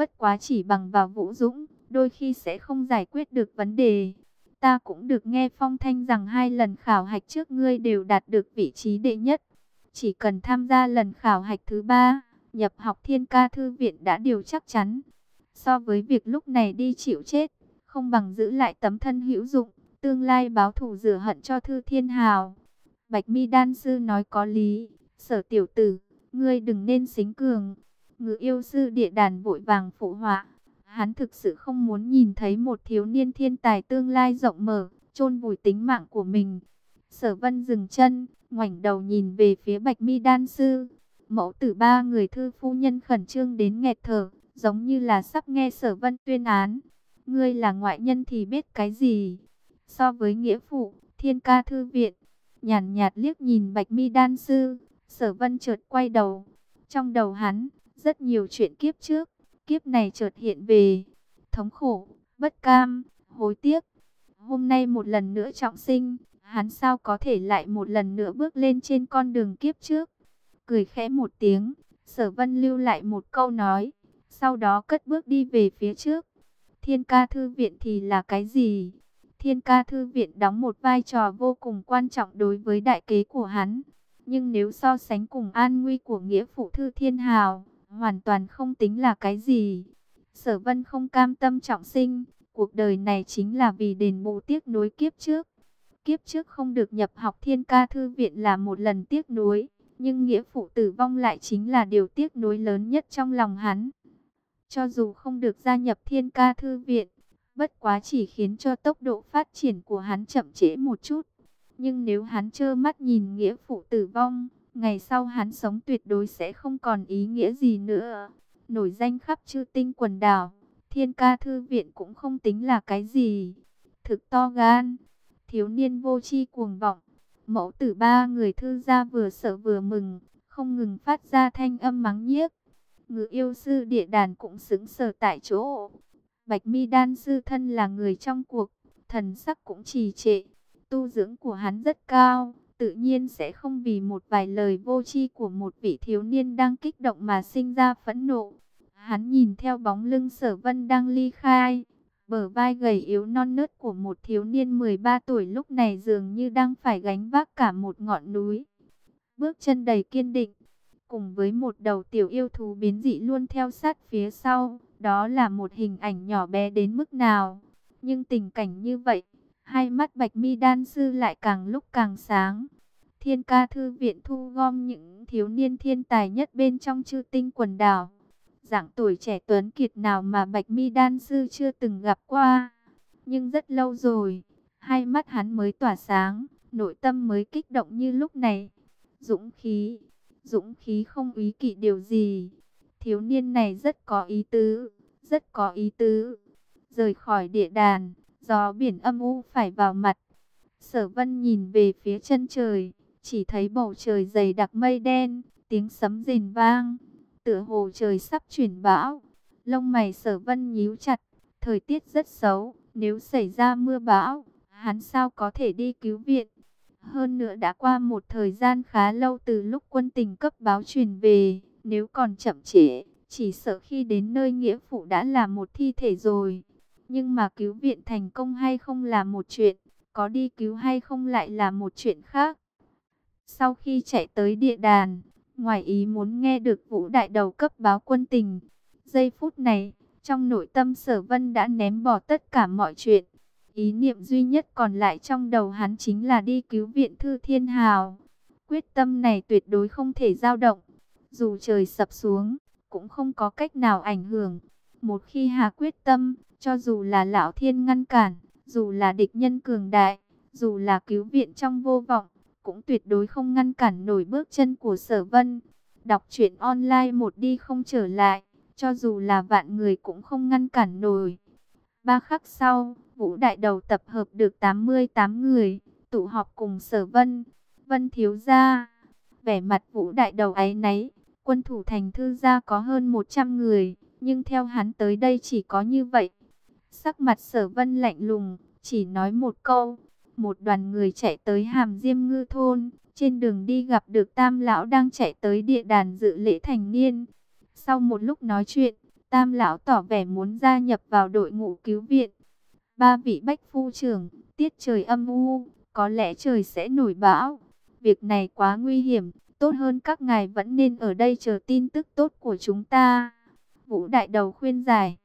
Bất quá chỉ bằng vào Vũ Dũng, đôi khi sẽ không giải quyết được vấn đề. Ta cũng được nghe phong thanh rằng hai lần khảo hạch trước ngươi đều đạt được vị trí đệ nhất. Chỉ cần tham gia lần khảo hạch thứ ba, nhập học thiên ca thư viện đã điều chắc chắn. So với việc lúc này đi chịu chết, không bằng giữ lại tấm thân hữu dụng, tương lai báo thù rửa hận cho thư thiên hào. Bạch mi đan sư nói có lý, sở tiểu tử, ngươi đừng nên xính cường. Ngự yêu sư địa đàn vội vàng phụ họa. Hắn thực sự không muốn nhìn thấy một thiếu niên thiên tài tương lai rộng mở, chôn vùi tính mạng của mình. Sở vân dừng chân, ngoảnh đầu nhìn về phía bạch mi đan sư. Mẫu tử ba người thư phu nhân khẩn trương đến nghẹt thở, giống như là sắp nghe sở vân tuyên án. Ngươi là ngoại nhân thì biết cái gì? So với nghĩa phụ, thiên ca thư viện, nhàn nhạt liếc nhìn bạch mi đan sư, sở vân trượt quay đầu. Trong đầu hắn, rất nhiều chuyện kiếp trước, kiếp này chợt hiện về, thống khổ, bất cam, hối tiếc. Hôm nay một lần nữa trọng sinh, hắn sao có thể lại một lần nữa bước lên trên con đường kiếp trước. Cười khẽ một tiếng, sở vân lưu lại một câu nói, sau đó cất bước đi về phía trước. Thiên ca thư viện thì là cái gì? Thiên ca thư viện đóng một vai trò vô cùng quan trọng đối với đại kế của hắn. Nhưng nếu so sánh cùng an nguy của nghĩa phụ thư thiên hào, hoàn toàn không tính là cái gì. Sở vân không cam tâm trọng sinh, cuộc đời này chính là vì đền bù tiếc nuối kiếp trước. Kiếp trước không được nhập học thiên ca thư viện là một lần tiếc nuối, nhưng nghĩa phụ tử vong lại chính là điều tiếc nuối lớn nhất trong lòng hắn. Cho dù không được gia nhập thiên ca thư viện, bất quá chỉ khiến cho tốc độ phát triển của hắn chậm trễ một chút. Nhưng nếu hắn trơ mắt nhìn nghĩa phụ tử vong, ngày sau hắn sống tuyệt đối sẽ không còn ý nghĩa gì nữa. Nổi danh khắp chư tinh quần đảo, thiên ca thư viện cũng không tính là cái gì. Thực to gan, thiếu niên vô chi cuồng vọng, mẫu tử ba người thư gia vừa sợ vừa mừng, không ngừng phát ra thanh âm mắng nhiếc. Ngự yêu sư địa đàn cũng xứng sở tại chỗ. Bạch mi đan sư thân là người trong cuộc, thần sắc cũng trì trệ. Tu dưỡng của hắn rất cao, tự nhiên sẽ không vì một vài lời vô tri của một vị thiếu niên đang kích động mà sinh ra phẫn nộ. Hắn nhìn theo bóng lưng sở vân đang ly khai, bờ vai gầy yếu non nớt của một thiếu niên 13 tuổi lúc này dường như đang phải gánh vác cả một ngọn núi. Bước chân đầy kiên định, cùng với một đầu tiểu yêu thú biến dị luôn theo sát phía sau, đó là một hình ảnh nhỏ bé đến mức nào. Nhưng tình cảnh như vậy, hai mắt bạch mi đan sư lại càng lúc càng sáng. Thiên ca thư viện thu gom những thiếu niên thiên tài nhất bên trong chư tinh quần đảo. Dạng tuổi trẻ tuấn kiệt nào mà bạch mi đan sư chưa từng gặp qua. Nhưng rất lâu rồi, hai mắt hắn mới tỏa sáng, nội tâm mới kích động như lúc này. Dũng khí, dũng khí không ý kỵ điều gì. Thiếu niên này rất có ý tứ, rất có ý tứ. Rời khỏi địa đàn, gió biển âm u phải vào mặt. Sở vân nhìn về phía chân trời, chỉ thấy bầu trời dày đặc mây đen, tiếng sấm rền vang, tựa hồ trời sắp chuyển bão. Lông mày sở vân nhíu chặt, thời tiết rất xấu, nếu xảy ra mưa bão, hắn sao có thể đi cứu viện. Hơn nữa đã qua một thời gian khá lâu từ lúc quân tình cấp báo truyền về, nếu còn chậm trễ, chỉ sợ khi đến nơi nghĩa phụ đã là một thi thể rồi. Nhưng mà cứu viện thành công hay không là một chuyện, có đi cứu hay không lại là một chuyện khác. Sau khi chạy tới địa đàn, ngoài ý muốn nghe được vũ đại đầu cấp báo quân tình. Giây phút này, trong nội tâm sở vân đã ném bỏ tất cả mọi chuyện. Ý niệm duy nhất còn lại trong đầu hắn chính là đi cứu viện Thư Thiên Hào. Quyết tâm này tuyệt đối không thể dao động. Dù trời sập xuống, cũng không có cách nào ảnh hưởng. Một khi hà quyết tâm, cho dù là lão thiên ngăn cản, dù là địch nhân cường đại, dù là cứu viện trong vô vọng, cũng tuyệt đối không ngăn cản nổi bước chân của sở vân. Đọc truyện online một đi không trở lại, cho dù là vạn người cũng không ngăn cản nổi. Ba khắc sau, Vũ Đại Đầu tập hợp được 88 người, tụ họp cùng sở vân. Vân thiếu gia, vẻ mặt Vũ Đại Đầu ấy nấy, quân thủ thành thư gia có hơn 100 người, nhưng theo hắn tới đây chỉ có như vậy. Sắc mặt sở vân lạnh lùng, chỉ nói một câu, một đoàn người chạy tới hàm diêm ngư thôn, trên đường đi gặp được tam lão đang chạy tới địa đàn dự lễ thành niên. Sau một lúc nói chuyện, Tam lão tỏ vẻ muốn gia nhập vào đội ngũ cứu viện. Ba vị bách phu trưởng, tiết trời âm u, có lẽ trời sẽ nổi bão. Việc này quá nguy hiểm, tốt hơn các ngài vẫn nên ở đây chờ tin tức tốt của chúng ta. Vũ đại đầu khuyên giải,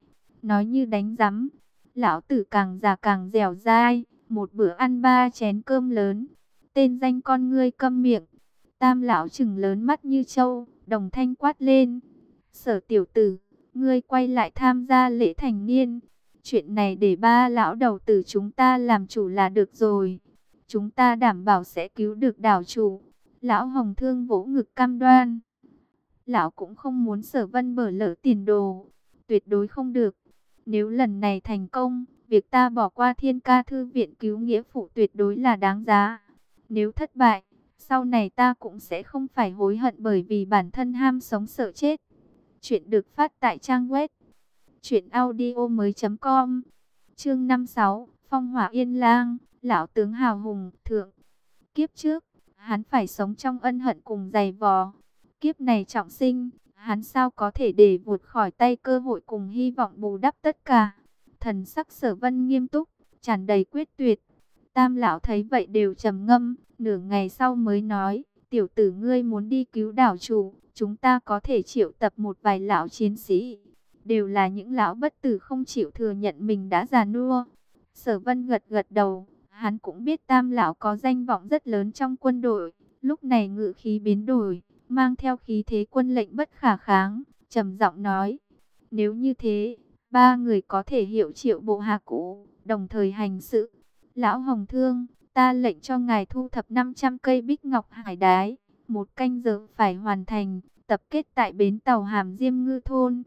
nói như đánh rắm. Lão tử càng già càng dẻo dai, một bữa ăn ba chén cơm lớn. Tên danh con ngươi câm miệng. Tam lão chừng lớn mắt như trâu, đồng thanh quát lên. Sở tiểu tử, ngươi quay lại tham gia lễ thành niên. Chuyện này để ba lão đầu tử chúng ta làm chủ là được rồi. Chúng ta đảm bảo sẽ cứu được đảo chủ. Lão Hồng Thương vỗ ngực cam đoan. Lão cũng không muốn sở vân bở lỡ tiền đồ. Tuyệt đối không được. Nếu lần này thành công, việc ta bỏ qua thiên ca thư viện cứu nghĩa phụ tuyệt đối là đáng giá. Nếu thất bại, sau này ta cũng sẽ không phải hối hận bởi vì bản thân ham sống sợ chết. Chuyện được phát tại trang web truyệnaudiomoi.com. Chương 56, Phong Hỏa Yên Lang, lão tướng hào hùng, thượng. Kiếp trước, hắn phải sống trong ân hận cùng dày vò. Kiếp này trọng sinh, hắn sao có thể để vụt khỏi tay cơ hội cùng hy vọng bù đắp tất cả. Thần sắc sở vân nghiêm túc, tràn đầy quyết tuyệt. Tam lão thấy vậy đều trầm ngâm, nửa ngày sau mới nói, tiểu tử ngươi muốn đi cứu đảo chủ, chúng ta có thể triệu tập một vài lão chiến sĩ. Đều là những lão bất tử không chịu thừa nhận mình đã già nua. Sở vân gật gật đầu, hắn cũng biết tam lão có danh vọng rất lớn trong quân đội. Lúc này ngự khí biến đổi, mang theo khí thế quân lệnh bất khả kháng, trầm giọng nói. Nếu như thế, ba người có thể hiệu triệu bộ hạ cũ, đồng thời hành sự. Lão Hồng Thương, ta lệnh cho ngài thu thập 500 cây bích ngọc hải đái, một canh giờ phải hoàn thành, tập kết tại bến tàu Hàm Diêm Ngư Thôn.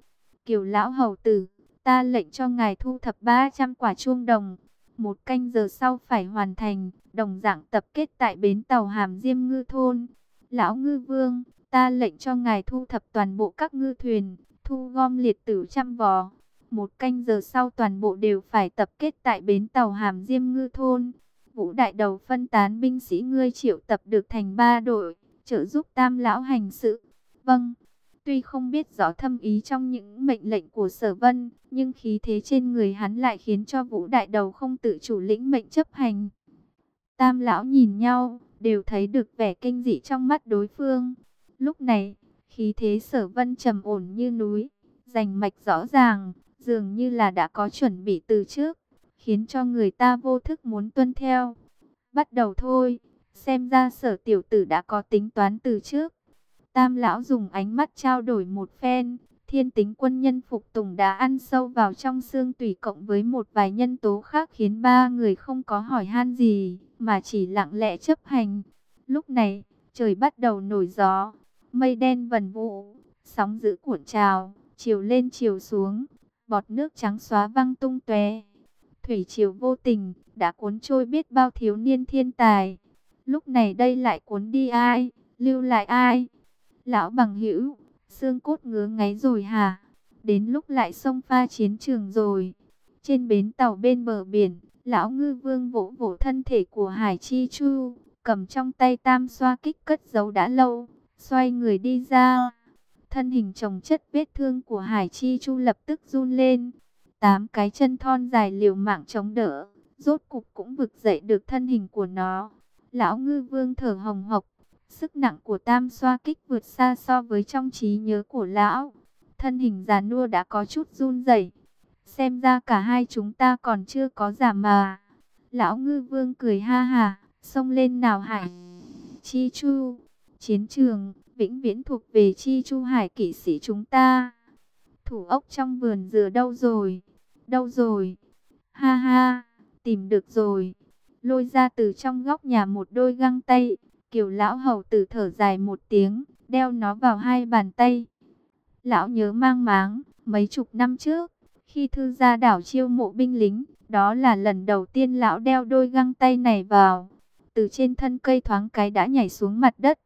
Kiều Lão Hầu Tử, ta lệnh cho ngài thu thập 300 quả chuông đồng, một canh giờ sau phải hoàn thành, đồng dạng tập kết tại bến tàu Hàm Diêm Ngư Thôn. Lão Ngư Vương, ta lệnh cho ngài thu thập toàn bộ các ngư thuyền, thu gom liệt tử trăm vò. Một canh giờ sau toàn bộ đều phải tập kết tại bến tàu Hàm Diêm Ngư Thôn. Vũ đại đầu phân tán binh sĩ ngươi triệu tập được thành ba đội, trợ giúp tam lão hành sự. Vâng, tuy không biết rõ thâm ý trong những mệnh lệnh của sở vân, nhưng khí thế trên người hắn lại khiến cho vũ đại đầu không tự chủ lĩnh mệnh chấp hành. Tam lão nhìn nhau, đều thấy được vẻ kinh dị trong mắt đối phương. Lúc này, khí thế sở vân trầm ổn như núi, rành mạch rõ ràng, dường như là đã có chuẩn bị từ trước, khiến cho người ta vô thức muốn tuân theo. Bắt đầu thôi, xem ra sở tiểu tử đã có tính toán từ trước. Tam lão dùng ánh mắt trao đổi một phen, thiên tính quân nhân phục tùng đã ăn sâu vào trong xương tùy cộng với một vài nhân tố khác khiến ba người không có hỏi han gì, mà chỉ lặng lẽ chấp hành. Lúc này, trời bắt đầu nổi gió, mây đen vần vụ, sóng dữ cuộn trào, chiều lên chiều xuống, bọt nước trắng xóa văng tung tóe. Thủy triều vô tình đã cuốn trôi biết bao thiếu niên thiên tài. Lúc này đây lại cuốn đi ai, lưu lại ai? Lão bằng hữu, xương cốt ngứa ngáy rồi hả? Đến lúc lại xông pha chiến trường rồi. Trên bến tàu bên bờ biển, lão ngư vương vỗ vỗ thân thể của Hải Chi Chu, cầm trong tay tam xoa kích cất giấu đã lâu, xoay người đi ra. Thân hình chồng chất vết thương của Hải Chi Chu lập tức run lên. Tám cái chân thon dài liều mạng chống đỡ, rốt cục cũng vực dậy được thân hình của nó. Lão ngư vương thở hồng hộc, sức nặng của tam xoa kích vượt xa so với trong trí nhớ của lão. Thân hình già nua đã có chút run rẩy. Xem ra cả hai chúng ta còn chưa có giả mà. Lão ngư vương cười ha ha, xông lên nào hải. Chi chu, chiến trường, vĩnh viễn thuộc về chi chu hải kỵ sĩ chúng ta. Thủ ốc trong vườn dừa đâu rồi? Đâu rồi? Ha ha, tìm được rồi. Lôi ra từ trong góc nhà một đôi găng tay. Kiều lão hầu tử thở dài một tiếng, đeo nó vào hai bàn tay. Lão nhớ mang máng, mấy chục năm trước, khi thư gia đảo chiêu mộ binh lính, đó là lần đầu tiên lão đeo đôi găng tay này vào. Từ trên thân cây thoáng cái đã nhảy xuống mặt đất.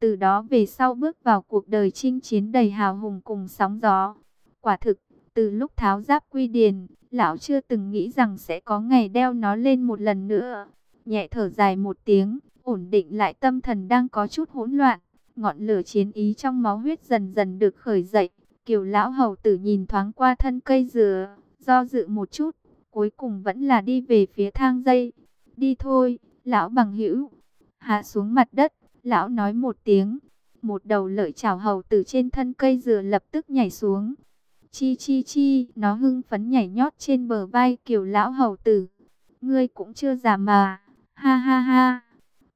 Từ đó về sau bước vào cuộc đời chinh chiến đầy hào hùng cùng sóng gió. Quả thực, từ lúc tháo giáp quy điền, lão chưa từng nghĩ rằng sẽ có ngày đeo nó lên một lần nữa. Nhẹ thở dài một tiếng, ổn định lại tâm thần đang có chút hỗn loạn. Ngọn lửa chiến ý trong máu huyết dần dần được khởi dậy, Kiều lão hầu tử nhìn thoáng qua thân cây dừa, do dự một chút, cuối cùng vẫn là đi về phía thang dây. Đi thôi, lão bằng hữu. Hạ xuống mặt đất, lão nói một tiếng. Một đầu lợi chảo hầu tử trên thân cây dừa lập tức nhảy xuống. Chi chi chi, nó hưng phấn nhảy nhót trên bờ vai Kiều lão hầu tử. Ngươi cũng chưa già mà, ha ha ha.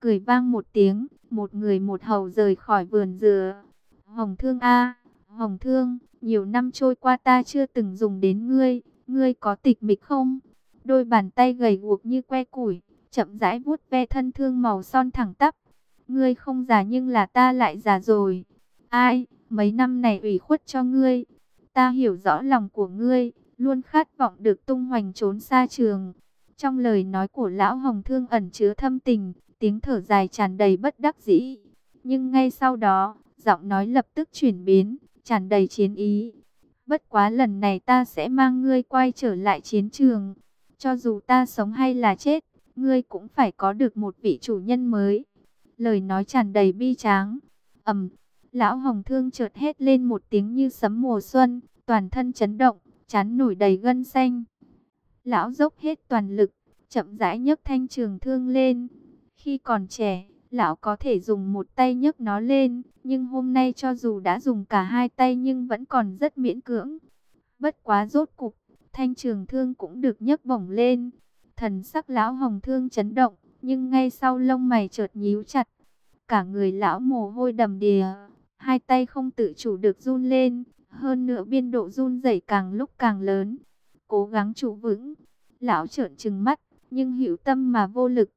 Cười vang một tiếng, một người một hầu rời khỏi vườn dừa. Hồng thương a Hồng thương, nhiều năm trôi qua ta chưa từng dùng đến ngươi, ngươi có tịch mịch không? Đôi bàn tay gầy guộc như que củi, chậm rãi vuốt ve thân thương màu son thẳng tắp. Ngươi không già nhưng là ta lại già rồi. Ai, mấy năm này ủy khuất cho ngươi. Ta hiểu rõ lòng của ngươi, luôn khát vọng được tung hoành trốn xa trường. Trong lời nói của lão Hồng Thương ẩn chứa thâm tình, tiếng thở dài tràn đầy bất đắc dĩ. Nhưng ngay sau đó, giọng nói lập tức chuyển biến, tràn đầy chiến ý. Bất quá lần này ta sẽ mang ngươi quay trở lại chiến trường. Cho dù ta sống hay là chết, ngươi cũng phải có được một vị chủ nhân mới. Lời nói tràn đầy bi tráng. ầm, lão hồng thương chợt hét lên một tiếng như sấm mùa xuân, toàn thân chấn động, chán nổi đầy gân xanh. Lão dốc hết toàn lực, chậm rãi nhấc thanh trường thương lên. Khi còn trẻ, lão có thể dùng một tay nhấc nó lên, nhưng hôm nay cho dù đã dùng cả hai tay nhưng vẫn còn rất miễn cưỡng. Bất quá rốt cục, thanh trường thương cũng được nhấc bổng lên. Thần sắc lão hồng thương chấn động, nhưng ngay sau lông mày chợt nhíu chặt. Cả người lão mồ hôi đầm đìa, hai tay không tự chủ được run lên, hơn nữa biên độ run rẩy càng lúc càng lớn. Cố gắng trụ vững, lão trợn trừng mắt, nhưng hữu tâm mà vô lực.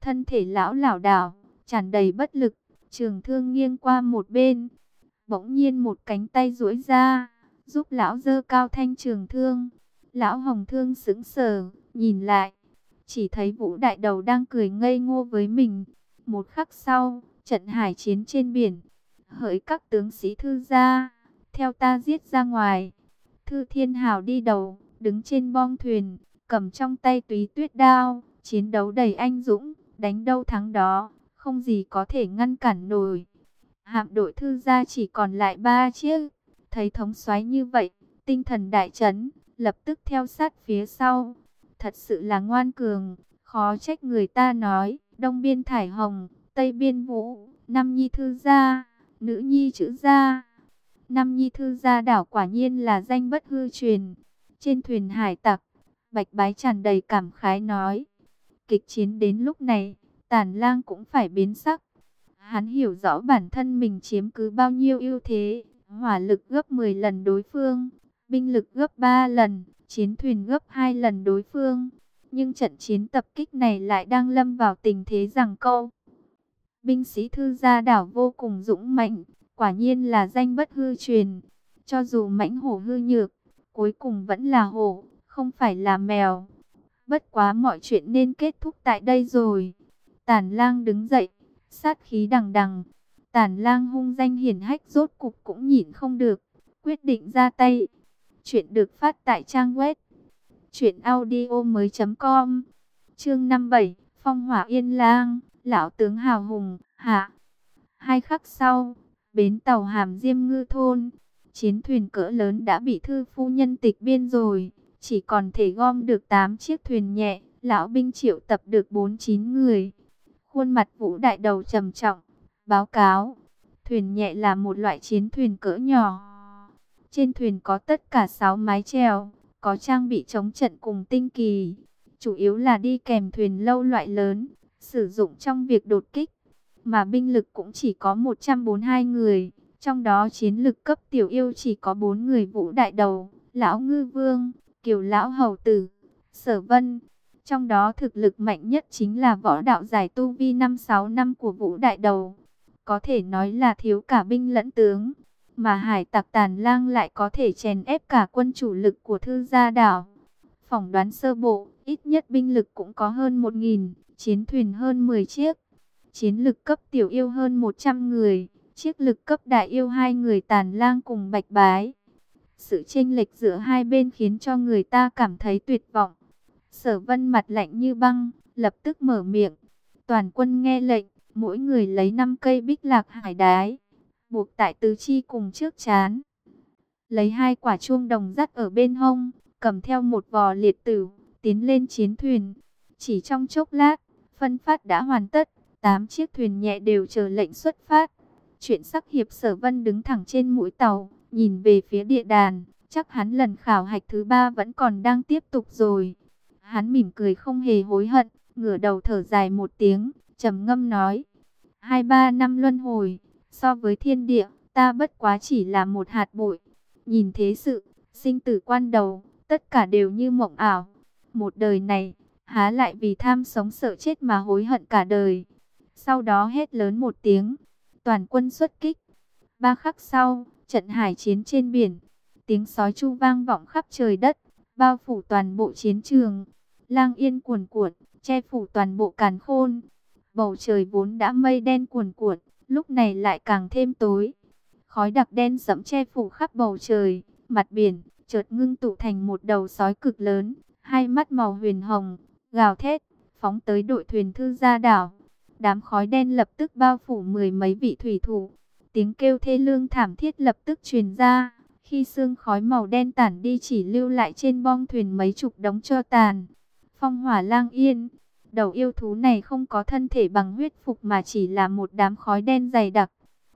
Thân thể lão lảo đảo, tràn đầy bất lực, trường thương nghiêng qua một bên. Bỗng nhiên một cánh tay duỗi ra, giúp lão dơ cao thanh trường thương. Lão hồng thương sững sờ, nhìn lại, chỉ thấy vũ đại đầu đang cười ngây ngô với mình. Một khắc sau, trận hải chiến trên biển, hỡi các tướng sĩ thư gia, theo ta giết ra ngoài. Thư thiên hào đi đầu, đứng trên bong thuyền, cầm trong tay túy tuyết đao, chiến đấu đầy anh dũng, đánh đâu thắng đó không gì có thể ngăn cản nổi. Hạm đội thư gia chỉ còn lại ba chiếc, thấy thống soái như vậy, tinh thần đại chấn, lập tức theo sát phía sau. Thật sự là ngoan cường, khó trách người ta nói, đông biên thải hồng, tây biên vũ, nam nhi thư gia, nữ nhi chữ gia. Nam nhi thư gia đảo quả nhiên là danh bất hư truyền. Trên thuyền hải tặc, bạch bái tràn đầy cảm khái nói. Kịch chiến đến lúc này, Tàn lang cũng phải biến sắc. Hắn hiểu rõ bản thân mình chiếm cứ bao nhiêu ưu thế. Hỏa lực gấp 10 lần đối phương, binh lực gấp 3 lần, chiến thuyền gấp 2 lần đối phương. Nhưng trận chiến tập kích này lại đang lâm vào tình thế rằng câu. Binh sĩ thư gia đảo vô cùng dũng mạnh, quả nhiên là danh bất hư truyền. Cho dù mãnh hổ hư nhược, cuối cùng vẫn là hổ, không phải là mèo. Bất quá mọi chuyện nên kết thúc tại đây rồi. Tản lang đứng dậy, sát khí đằng đằng. Tản lang hung danh hiển hách rốt cục cũng nhịn không được, quyết định ra tay. Chuyện được phát tại trang web truyệnaudiomoi.com. Chương 57, Phong Hỏa Yên Lang, lão tướng hào hùng, hạ. Hai khắc sau, bến tàu Hàm Diêm Ngư thôn, chiến thuyền cỡ lớn đã bị thư phu nhân tịch biên rồi, chỉ còn thể gom được 8 chiếc thuyền nhẹ, lão binh triệu tập được 49 người. Khuôn mặt vũ đại đầu trầm trọng, báo cáo, thuyền nhẹ là một loại chiến thuyền cỡ nhỏ. Trên thuyền có tất cả 6 mái chèo, có trang bị chống trận cùng tinh kỳ, chủ yếu là đi kèm thuyền lâu loại lớn, sử dụng trong việc đột kích, mà binh lực cũng chỉ có 142 người, trong đó chiến lực cấp tiểu yêu chỉ có 4 người vũ đại đầu, lão ngư vương, kiều lão hầu tử, sở vân, trong đó thực lực mạnh nhất chính là võ đạo giải tu vi 5-6 năm của Vũ Đại Đầu. Có thể nói là thiếu cả binh lẫn tướng. Mà hải tặc tàn lang lại có thể chèn ép cả quân chủ lực của thư gia đảo. Phỏng đoán sơ bộ, ít nhất binh lực cũng có hơn 1.000, chiến thuyền hơn 10 chiếc. Chiến lực cấp tiểu yêu hơn 100 người, chiếc lực cấp đại yêu hai người tàn lang cùng bạch bái. Sự chênh lệch giữa hai bên khiến cho người ta cảm thấy tuyệt vọng. Sở vân mặt lạnh như băng, lập tức mở miệng. Toàn quân nghe lệnh, mỗi người lấy 5 cây bích lạc hải đái, buộc tại tứ chi cùng trước chán. lấy hai quả chuông đồng dắt ở bên hông, cầm theo một vò liệt tử, tiến lên chiến thuyền. Chỉ trong chốc lát, phân phát đã hoàn tất, tám chiếc thuyền nhẹ đều chờ lệnh xuất phát. Chuyện sắc hiệp sở vân đứng thẳng trên mũi tàu, nhìn về phía địa đàn, chắc hắn lần khảo hạch thứ ba vẫn còn đang tiếp tục rồi. Hắn mỉm cười không hề hối hận, ngửa đầu thở dài một tiếng, trầm ngâm nói. Hai ba năm luân hồi, so với thiên địa, ta bất quá chỉ là một hạt bụi. Nhìn thế sự, sinh tử quan đầu, tất cả đều như mộng ảo. Một đời này, há lại vì tham sống sợ chết mà hối hận cả đời. Sau đó hét lớn một tiếng, toàn quân xuất kích. Ba khắc sau, trận hải chiến trên biển, tiếng sói chu vang vọng khắp trời đất, bao phủ toàn bộ chiến trường. Lang yên cuồn cuộn, che phủ toàn bộ càn khôn. Bầu trời vốn đã mây đen cuồn cuộn, lúc này lại càng thêm tối. Khói đặc đen sẫm che phủ khắp bầu trời, mặt biển, chợt ngưng tụ thành một đầu sói cực lớn, hai mắt màu huyền hồng, gào thét, phóng tới đội thuyền thư gia đảo. Đám khói đen lập tức bao phủ mười mấy vị thủy thủ. Tiếng kêu thê lương thảm thiết lập tức truyền ra. Khi sương khói màu đen tản đi chỉ lưu lại trên bong thuyền mấy chục đống cho tàn. Phong hỏa lang yên. Đầu yêu thú này không có thân thể bằng huyết phục mà chỉ là một đám khói đen dày đặc.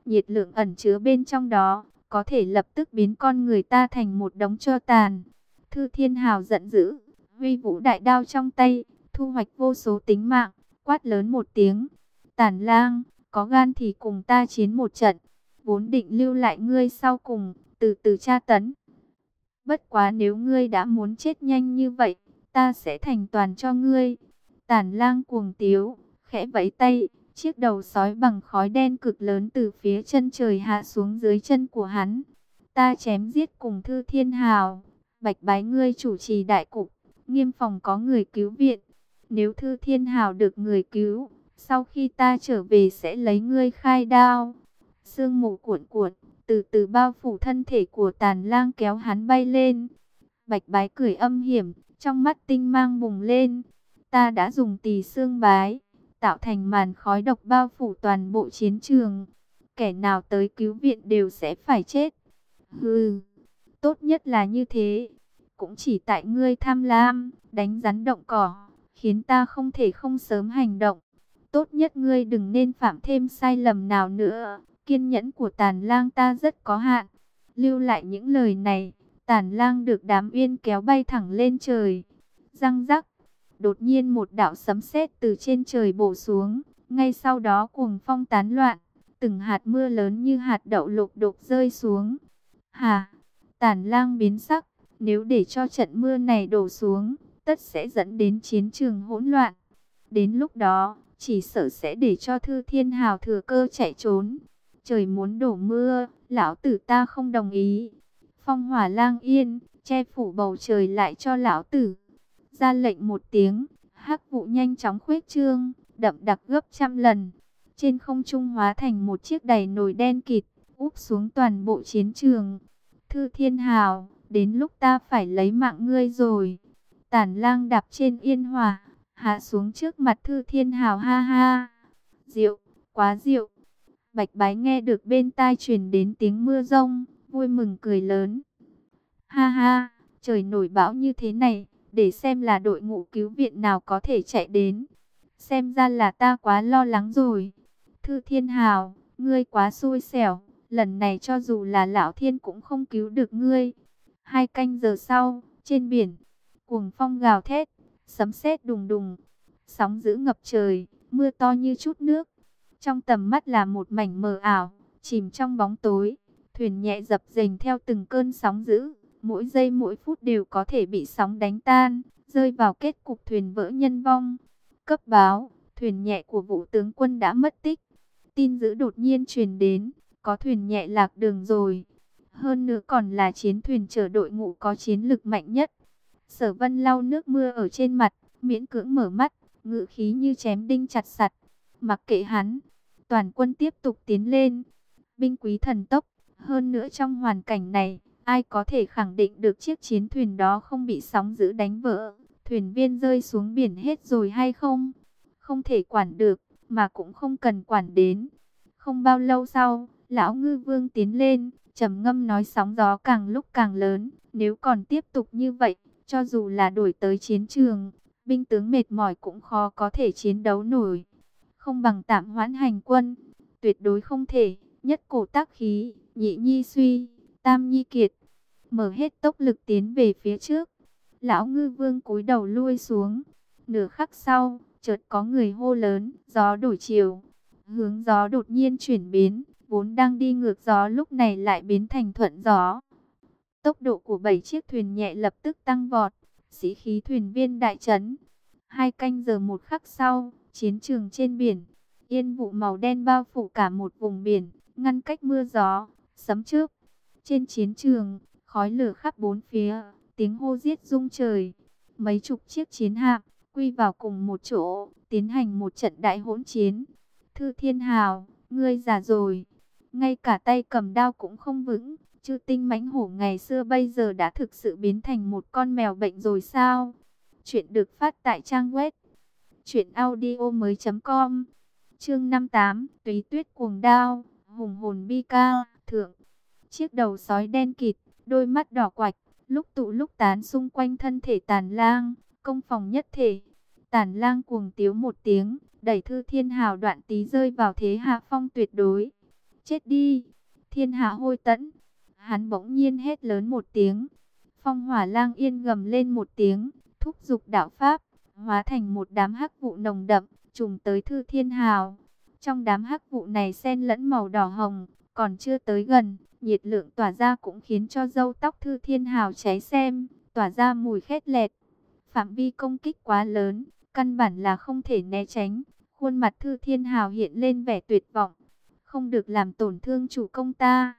Nhiệt lượng ẩn chứa bên trong đó, có thể lập tức biến con người ta thành một đống cho tàn. Thư Thiên Hào giận dữ, huy vũ đại đao trong tay, thu hoạch vô số tính mạng, quát lớn một tiếng. Tản lang, có gan thì cùng ta chiến một trận, vốn định lưu lại ngươi sau cùng, từ từ tra tấn. Bất quá nếu ngươi đã muốn chết nhanh như vậy, ta sẽ thành toàn cho ngươi. Tản lang cuồng tiếu, khẽ vẫy tay, chiếc đầu sói bằng khói đen cực lớn từ phía chân trời hạ xuống dưới chân của hắn. Ta chém giết cùng thư thiên hào, bạch bái ngươi chủ trì đại cục, nghiêm phòng có người cứu viện. Nếu thư thiên hào được người cứu, sau khi ta trở về sẽ lấy ngươi khai đao. Sương mù cuộn cuộn, từ từ bao phủ thân thể của tàn lang kéo hắn bay lên. Bạch bái cười âm hiểm, trong mắt tinh mang bùng lên. Ta đã dùng tỳ xương bái, tạo thành màn khói độc bao phủ toàn bộ chiến trường. Kẻ nào tới cứu viện đều sẽ phải chết. Hừ, tốt nhất là như thế. Cũng chỉ tại ngươi tham lam, đánh rắn động cỏ, khiến ta không thể không sớm hành động. Tốt nhất ngươi đừng nên phạm thêm sai lầm nào nữa. Kiên nhẫn của tàn lang ta rất có hạn. Lưu lại những lời này, tàn lang được đám uyên kéo bay thẳng lên trời. Răng rắc, đột nhiên một đạo sấm sét từ trên trời bổ xuống. Ngay sau đó cuồng phong tán loạn, từng hạt mưa lớn như hạt đậu lục đục rơi xuống. Hà, tàn lang biến sắc, nếu để cho trận mưa này đổ xuống, tất sẽ dẫn đến chiến trường hỗn loạn. Đến lúc đó, chỉ sợ sẽ để cho Thư Thiên Hào thừa cơ chạy trốn. Trời muốn đổ mưa, lão tử ta không đồng ý. Phong hỏa lang yên, che phủ bầu trời lại cho lão tử. Ra lệnh một tiếng, hắc vụ nhanh chóng khuếch trương, đậm đặc gấp trăm lần. Trên không trung hóa thành một chiếc đầy nồi đen kịt, úp xuống toàn bộ chiến trường. Thư Thiên Hào, đến lúc ta phải lấy mạng ngươi rồi. Tản lang đạp trên yên hòa, hạ xuống trước mặt Thư Thiên Hào ha ha. Rượu, quá rượu. Bạch bái nghe được bên tai truyền đến tiếng mưa rông, vui mừng cười lớn. Ha ha, trời nổi bão như thế này, để xem là đội ngũ cứu viện nào có thể chạy đến. Xem ra là ta quá lo lắng rồi. Thư Thiên Hào, ngươi quá xui xẻo, lần này cho dù là lão thiên cũng không cứu được ngươi. Hai canh giờ sau, trên biển, cuồng phong gào thét, sấm sét đùng đùng, sóng dữ ngập trời, mưa to như chút nước. Trong tầm mắt là một mảnh mờ ảo, chìm trong bóng tối, thuyền nhẹ dập dềnh theo từng cơn sóng dữ, mỗi giây mỗi phút đều có thể bị sóng đánh tan, rơi vào kết cục thuyền vỡ nhân vong. Cấp báo, thuyền nhẹ của vũ tướng quân đã mất tích. Tin dữ đột nhiên truyền đến, có thuyền nhẹ lạc đường rồi. Hơn nữa còn là chiến thuyền chở đội ngũ có chiến lực mạnh nhất. Sở vân lau nước mưa ở trên mặt, miễn cưỡng mở mắt, ngự khí như chém đinh chặt sặt. Mặc kệ hắn, toàn quân tiếp tục tiến lên. Binh quý thần tốc, hơn nữa trong hoàn cảnh này, ai có thể khẳng định được chiếc chiến thuyền đó không bị sóng dữ đánh vỡ, thuyền viên rơi xuống biển hết rồi hay không? Không thể quản được, mà cũng không cần quản đến. Không bao lâu sau, lão ngư vương tiến lên, trầm ngâm nói sóng gió càng lúc càng lớn, nếu còn tiếp tục như vậy, cho dù là đổi tới chiến trường, binh tướng mệt mỏi cũng khó có thể chiến đấu nổi. Không bằng tạm hoãn hành quân, tuyệt đối không thể, nhất cổ tác khí, nhị nhi suy, tam nhi kiệt, mở hết tốc lực tiến về phía trước. Lão ngư vương cúi đầu lui xuống, nửa khắc sau, chợt có người hô lớn, gió đổi chiều, hướng gió đột nhiên chuyển biến, vốn đang đi ngược gió lúc này lại biến thành thuận gió. Tốc độ của bảy chiếc thuyền nhẹ lập tức tăng vọt, sĩ khí thuyền viên đại chấn. Hai canh giờ một khắc sau, chiến trường trên biển, yên vụ màu đen bao phủ cả một vùng biển, ngăn cách mưa gió, sấm chớp. Trên chiến trường, khói lửa khắp bốn phía, tiếng hô giết rung trời. Mấy chục chiếc chiến hạm quy vào cùng một chỗ, tiến hành một trận đại hỗn chiến. Thư Thiên Hào, ngươi già rồi, ngay cả tay cầm đao cũng không vững, chư tinh mãnh hổ ngày xưa bây giờ đã thực sự biến thành một con mèo bệnh rồi sao? Chuyện được phát tại trang web truyệnaudiomoi.com. Chương 58, Túy Tuyết cuồng đao, hùng hồn bi ca, thượng. Chiếc đầu sói đen kịt, đôi mắt đỏ quạch, lúc tụ lúc tán xung quanh thân thể Tàn Lang, công phòng nhất thể. Tàn Lang cuồng tiếu một tiếng, đẩy Thư Thiên Hào đoạn tí rơi vào thế hạ phong tuyệt đối. Chết đi! Thiên hạ hôi tẫn! Hắn bỗng nhiên hét lớn một tiếng. Phong hỏa lang yên gầm lên một tiếng, thúc giục đạo pháp, hóa thành một đám hắc vụ nồng đậm, trùng tới Thư Thiên Hào. Trong đám hắc vụ này xen lẫn màu đỏ hồng, còn chưa tới gần, nhiệt lượng tỏa ra cũng khiến cho dâu tóc Thư Thiên Hào cháy xem, tỏa ra mùi khét lẹt. Phạm vi công kích quá lớn, căn bản là không thể né tránh. Khuôn mặt Thư Thiên Hào hiện lên vẻ tuyệt vọng, không được làm tổn thương chủ công ta.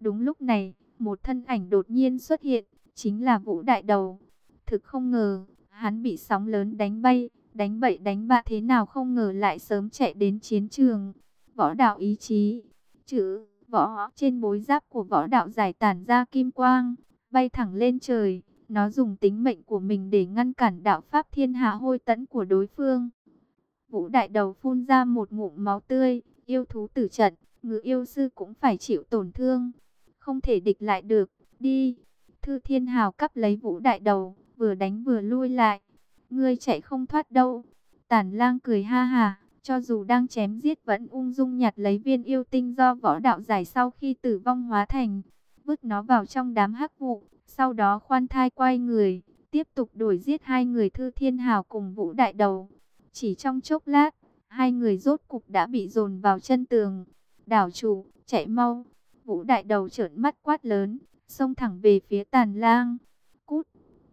Đúng lúc này, một thân ảnh đột nhiên xuất hiện, chính là Vũ Đại Đầu. Thực không ngờ, hắn bị sóng lớn đánh bay, đánh bậy đánh bạ thế nào không ngờ lại sớm chạy đến chiến trường. Võ đạo ý chí, chữ võ trên bối giáp của võ đạo giải tản ra kim quang, bay thẳng lên trời. Nó dùng tính mệnh của mình để ngăn cản đạo pháp thiên hạ hôi tẫn của đối phương. Vũ đại đầu phun ra một ngụm máu tươi, yêu thú tử trận, ngự yêu sư cũng phải chịu tổn thương. Không thể địch lại được, đi. Thư thiên hào cắp lấy vũ đại đầu, vừa đánh vừa lui lại. Ngươi chạy không thoát đâu. Tản lang cười ha ha, cho dù đang chém giết vẫn ung dung nhặt lấy viên yêu tinh do võ đạo giải sau khi tử vong hóa thành. Vứt nó vào trong đám hắc vụ, sau đó khoan thai quay người, tiếp tục đuổi giết hai người thư thiên hào cùng vũ đại đầu. Chỉ trong chốc lát, hai người rốt cục đã bị dồn vào chân tường. Đảo chủ, chạy mau. Vũ đại đầu trợn mắt quát lớn, xông thẳng về phía tàn lang. Cút!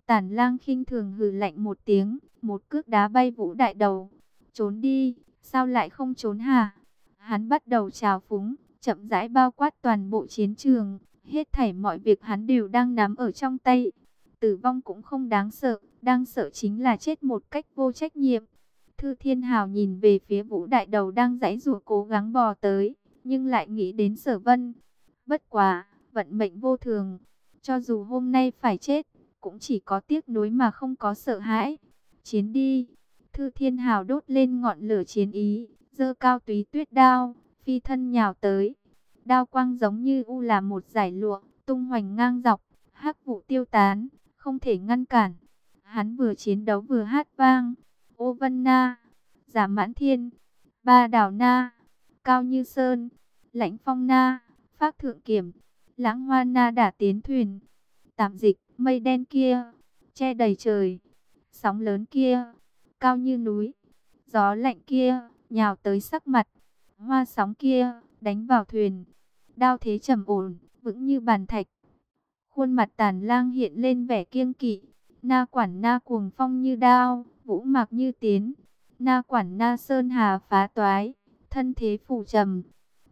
Tàn lang khinh thường hừ lạnh một tiếng, một cước đá bay vũ đại đầu. Trốn đi, sao lại không trốn hả? Hắn bắt đầu trào phúng, chậm rãi bao quát toàn bộ chiến trường. Hết thảy mọi việc hắn đều đang nắm ở trong tay. Tử vong cũng không đáng sợ, đang sợ chính là chết một cách vô trách nhiệm. Thư Thiên Hào nhìn về phía Vũ Đại Đầu đang giãy giụa cố gắng bò tới, nhưng lại nghĩ đến Sở Vân. Bất quá, vận mệnh vô thường, cho dù hôm nay phải chết, cũng chỉ có tiếc nuối mà không có sợ hãi. Chiến đi. Thư Thiên Hào đốt lên ngọn lửa chiến ý, giơ cao túy tuyết đao, phi thân nhào tới. Đao quang giống như u là một giải lụa, tung hoành ngang dọc, hắc vụ tiêu tán, không thể ngăn cản. Hắn vừa chiến đấu vừa hát vang. Ô Vân Na, Giả Mãn Thiên, Ba Đảo Na, Cao Như Sơn, Lãnh Phong Na, Phác Thượng Kiểm, Lãng Hoa Na đã tiến thuyền. Tạm dịch, mây đen kia, che đầy trời, sóng lớn kia, cao như núi, gió lạnh kia, nhào tới sắc mặt, hoa sóng kia, đánh vào thuyền, đao thế trầm ổn, vững như bàn thạch. Khuôn mặt tàn lang hiện lên vẻ kiêng kỵ, na quản na cuồng phong như đao, vũ mạc như tiến, na quản na sơn hà phá toái, thân thế phủ trầm.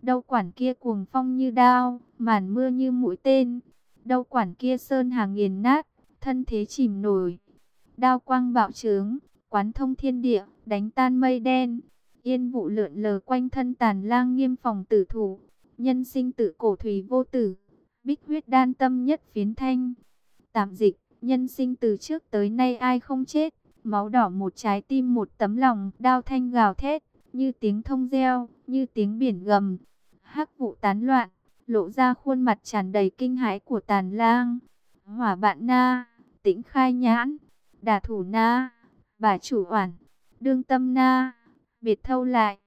Đâu quản kia cuồng phong như đao, màn mưa như mũi tên, đâu quản kia sơn hà nghiền nát, thân thế chìm nổi. Đao quang bạo trướng, quán thông thiên địa, đánh tan mây đen. Yên vụ lượn lờ quanh thân tàn lang nghiêm phòng tử thủ, nhân sinh tử cổ thủy vô tử, bích huyết đan tâm nhất phiến thanh. Tạm dịch, nhân sinh từ trước tới nay ai không chết, máu đỏ một trái tim một tấm lòng, đao thanh gào thét, như tiếng thông reo, như tiếng biển gầm. Hắc vụ tán loạn, lộ ra khuôn mặt tràn đầy kinh hãi của tàn lang. Hỏa bạn na, tĩnh khai nhãn, đà thủ na, bà chủ oản, đương tâm na, biệt thâu lại,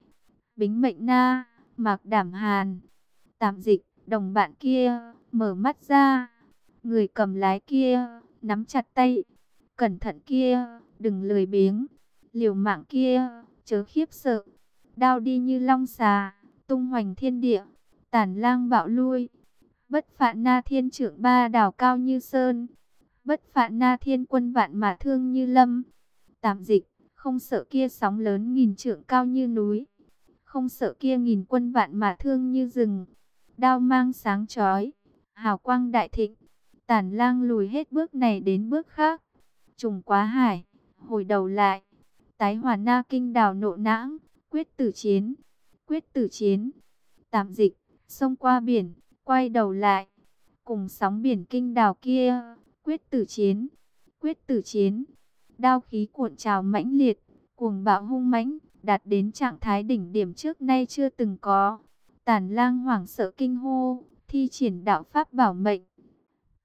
bính mệnh na, mạc đảm hàn, tạm dịch, đồng bạn kia, mở mắt ra, người cầm lái kia, nắm chặt tay, cẩn thận kia, đừng lười biếng, liều mạng kia, chớ khiếp sợ, đao đi như long xà, tung hoành thiên địa, tàn lang bạo lui, bất phạn na thiên trưởng ba đảo cao như sơn, bất phạn na thiên quân vạn mà thương như lâm, tạm dịch, không sợ kia sóng lớn nghìn trượng cao như núi, không sợ kia nghìn quân vạn mà thương như rừng, đao mang sáng chói, hào quang đại thịnh, tản lang lùi hết bước này đến bước khác, trùng quá hải, hồi đầu lại, tái hòa na kinh đào nộ nãng, quyết tử chiến, quyết tử chiến, tạm dịch, xông qua biển, quay đầu lại, cùng sóng biển kinh đào kia, quyết tử chiến, quyết tử chiến, đao khí cuộn trào mãnh liệt, cuồng bạo hung mãnh, đạt đến trạng thái đỉnh điểm trước nay chưa từng có. Tản lang hoảng sợ kinh hô, thi triển đạo pháp bảo mệnh.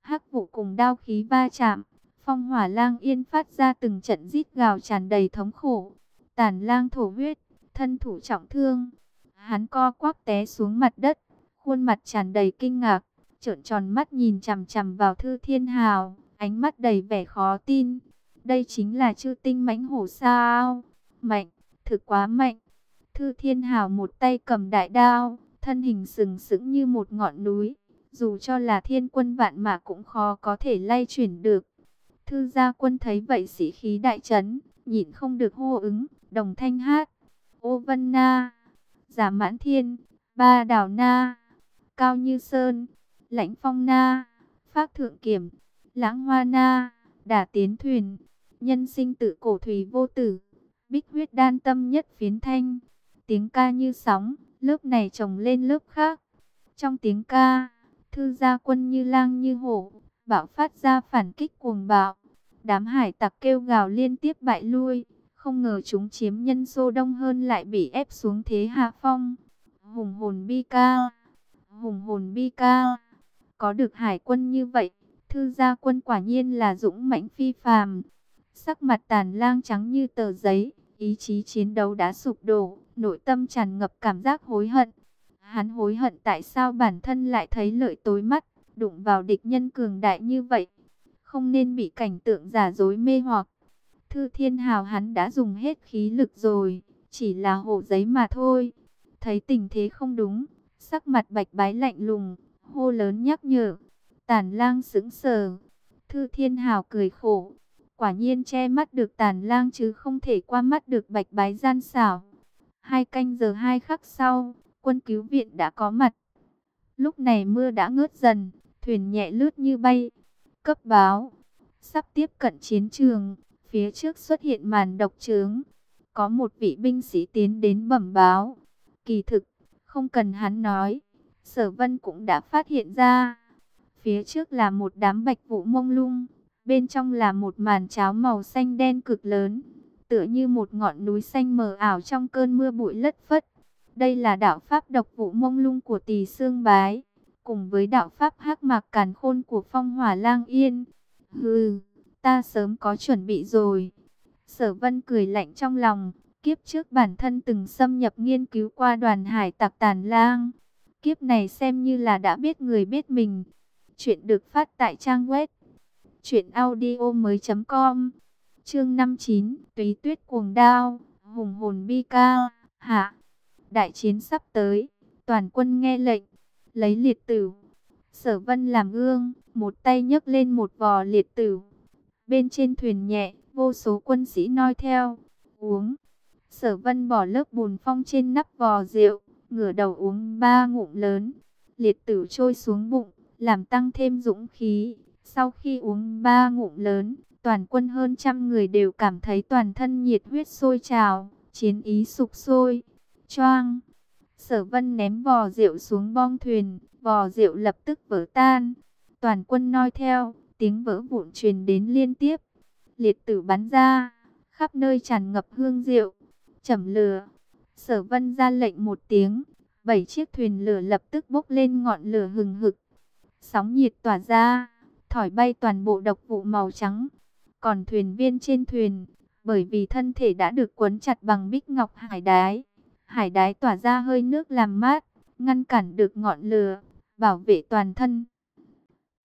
Hắc vụ cùng đao khí va chạm, phong hỏa lang yên phát ra từng trận rít gào tràn đầy thống khổ. Tản lang thổ huyết, thân thủ trọng thương. Hắn co quắp té xuống mặt đất, khuôn mặt tràn đầy kinh ngạc, trợn tròn mắt nhìn chằm chằm vào Thư Thiên Hào, ánh mắt đầy vẻ khó tin. Đây chính là chư tinh mãnh hổ sao? Mạnh, thực quá mạnh. Thư Thiên Hào một tay cầm đại đao, thân hình sừng sững như một ngọn núi, dù cho là thiên quân vạn mã cũng khó có thể lay chuyển được. Thư gia quân thấy vậy sĩ khí đại chấn, nhịn không được hô ứng, đồng thanh hát. Ô Vân Na, Giả Mãn Thiên, Ba Đào Na, Cao Như Sơn, Lãnh Phong Na, Phác Thượng Kiểm, Lãng Hoa Na, Đả Tiến Thuyền, Nhân sinh tự cổ thủy vô tử, Bích huyết đan tâm nhất phiến thanh, tiếng ca như sóng, lớp này trồng lên lớp khác. Trong tiếng ca, thư gia quân như lang như hổ, bạo phát ra phản kích cuồng bạo. Đám hải tặc kêu gào liên tiếp bại lui, không ngờ chúng chiếm nhân xô đông hơn lại bị ép xuống thế hạ phong. Hùng hồn bi ca, hùng hồn bi ca, có được hải quân như vậy, thư gia quân quả nhiên là dũng mãnh phi phàm. Sắc mặt tàn lang trắng như tờ giấy, ý chí chiến đấu đã sụp đổ, nội tâm tràn ngập cảm giác hối hận. Hắn hối hận tại sao bản thân lại thấy lợi tối mắt, đụng vào địch nhân cường đại như vậy. Không nên bị cảnh tượng giả dối mê hoặc. Thư thiên hào hắn đã dùng hết khí lực rồi, chỉ là hộ giấy mà thôi. Thấy tình thế không đúng, sắc mặt bạch bái lạnh lùng, hô lớn nhắc nhở. Tàn lang sững sờ. Thư thiên hào cười khổ. Quả nhiên che mắt được tàn lang chứ không thể qua mắt được bạch bái gian xảo. Hai canh giờ hai khắc sau, quân cứu viện đã có mặt. Lúc này mưa đã ngớt dần, thuyền nhẹ lướt như bay. Cấp báo, sắp tiếp cận chiến trường, phía trước xuất hiện màn độc trướng. Có một vị binh sĩ tiến đến bẩm báo. Kỳ thực, không cần hắn nói, sở vân cũng đã phát hiện ra. Phía trước là một đám bạch vụ mông lung, bên trong là một màn cháo màu xanh đen cực lớn tựa như một ngọn núi xanh mờ ảo trong cơn mưa bụi lất phất. Đây là đạo pháp độc vụ mông lung của tỳ xương bái, cùng với đạo pháp hắc mạc càn khôn của phong hỏa lang yên. Hừ, ta sớm có chuẩn bị rồi. Sở vân cười lạnh trong lòng, kiếp trước bản thân từng xâm nhập nghiên cứu qua đoàn hải tặc tàn lang. Kiếp này xem như là đã biết người biết mình. Chuyện được phát tại trang web chuyện audio mới.com Chương 59, Túy Tuyết cuồng đao, hùng hồn bi ca, hạ. Đại chiến sắp tới, toàn quân nghe lệnh, lấy liệt tử. Sở Vân làm gương, một tay nhấc lên một vò liệt tử. Bên trên thuyền nhẹ, vô số quân sĩ noi theo, uống. Sở Vân bỏ lớp bùn phong trên nắp vò rượu, ngửa đầu uống ba ngụm lớn. Liệt tử trôi xuống bụng, làm tăng thêm dũng khí. Sau khi uống ba ngụm lớn, Toàn quân hơn trăm người đều cảm thấy toàn thân nhiệt huyết sôi trào, chiến ý sục sôi. Choang! Sở vân ném vò rượu xuống bong thuyền, vò rượu lập tức vỡ tan. Toàn quân noi theo, tiếng vỡ vụn truyền đến liên tiếp. Liệt tử bắn ra, khắp nơi tràn ngập hương rượu, chẩm lửa. Sở vân ra lệnh một tiếng, Bảy chiếc thuyền lửa lập tức bốc lên ngọn lửa hừng hực. Sóng nhiệt tỏa ra, thổi bay toàn bộ độc vụ màu trắng. Còn thuyền viên trên thuyền, bởi vì thân thể đã được quấn chặt bằng bích ngọc hải đái. Hải đái tỏa ra hơi nước làm mát, ngăn cản được ngọn lửa, bảo vệ toàn thân.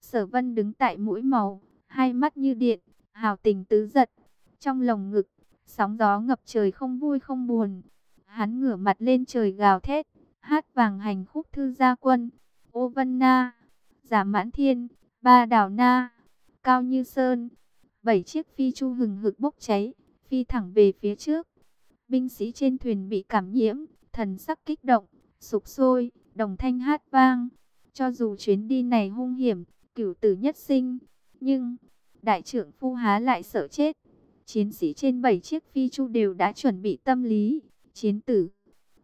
Sở vân đứng tại mũi màu, hai mắt như điện, hào tình tứ giật. Trong lồng ngực, sóng gió ngập trời không vui không buồn. Hắn ngửa mặt lên trời gào thét, hát vàng hành khúc thư gia quân. Ô Vân Na, Giả Mãn Thiên, Ba Đào Na, Cao Như Sơn. Bảy chiếc phi chu hừng hực bốc cháy, phi thẳng về phía trước. Binh sĩ trên thuyền bị cảm nhiễm, thần sắc kích động, sục sôi, đồng thanh hát vang. Cho dù chuyến đi này hung hiểm, cửu tử nhất sinh, nhưng đại trưởng phu há lại sợ chết. Chiến sĩ trên bảy chiếc phi chu đều đã chuẩn bị tâm lý, chiến tử.